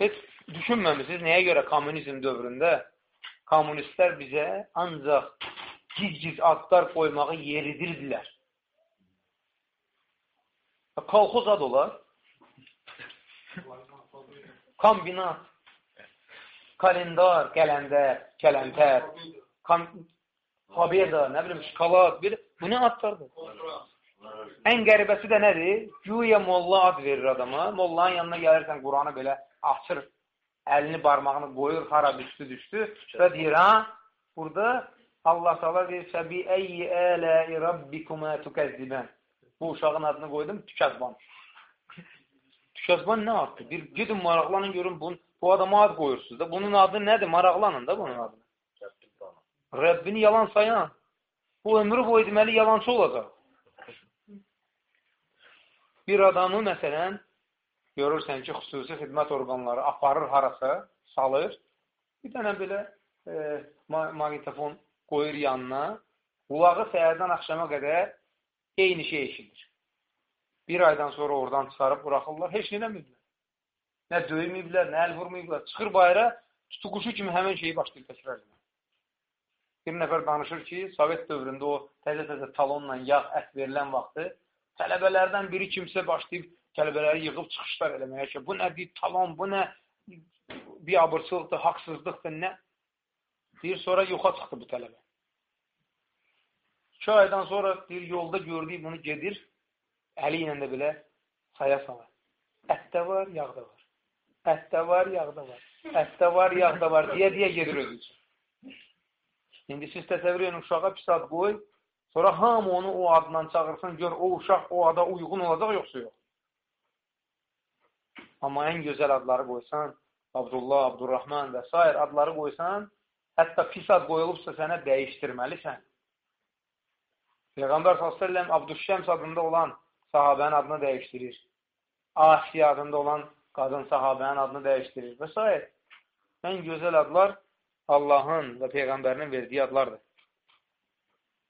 Hiç düşünmemişsiniz neye göre komünizm dövründe komünistler bize ancak ciz ciz adlar koymağı yeridirdiler. Kolxoz ad olar. Kombinat. Kalendar, kalender, kalender. Kom Habeda, ne bileyim, şokolad. Bir, bu ne adlardır? Kontrakt. Ən qəribəsi də nədir? Güya molla ad verir adama. Mollanın yanına gəlirsən, Quranı belə açır, əlini, barmağını qoyur, hara düşdü, düşdü və deyir, ha, burada Allah Taala deyir, "Səbi əyyi ələi rabbikuma tukəzzibən." Bu uşağın adını qoydum, Tükəzban. Tükəzban nə addır? Bir gedin maraqlanın görün bunu, bu adama ad qoyursunuz da. Bunun adı nədir? Maraqlanın da bunun adını. Rəbbini yalan sayan. Bu ömrü boyu deməli yalancı olacaq. Bir adamı məsələn görürsən ki, xüsusi xidmət orqanları aparır harasa, salır. Bir dənə belə e, magnetofon qoyur yanına. Qulağı səhərdən axşama qədər eyni şey eşidir. Bir aydan sonra oradan çıxarıb buraxırlar, heç nə eləmirlər. Nə döyməyiblər, nə əl vurmayıblar. Çıxır bayra, tutuquşu kimi həmin şeyi başlayır təkrar etmək. Bir nəfər danışır ki, Sovet dövründə o təzə-təzə talonla yağ, ət verilən vaxtı tələbələrdən biri kimsə başlayıb tələbələri yığıb çıxışlar eləməyə ki, bu nədir, talon, bu nə bir abırsılıqdır, haqsızlıqdır, nə? Deyir, sonra yoxa çıxdı bu tələbə. İki aydan sonra deyir, yolda gördüyü bunu gedir, əli ilə də belə saya salar. Ətdə var, yağda var. Ətdə var, yağda var. Ətdə var, yağda var deyə-deyə gedir özü üçün. İndi siz təsəvvür edin, uşağa pis ad qoy, sonra hamı onu o adla çağırsın, gör o uşaq o ada uyğun olacaq, yoxsa yox. Amma ən gözəl adları qoysan, Abdullah, Abdurrahman və s. adları qoysan, hətta pis ad qoyulubsa sənə dəyişdirməlisən. Peyğəmbər s.ə.v Abdüşşəms adında olan sahabənin adını dəyişdirir. Asiya adında olan qadın sahabənin adını dəyişdirir və s. Ən gözəl adlar Allahın və Peyğəmbərinin verdiyi adlardır.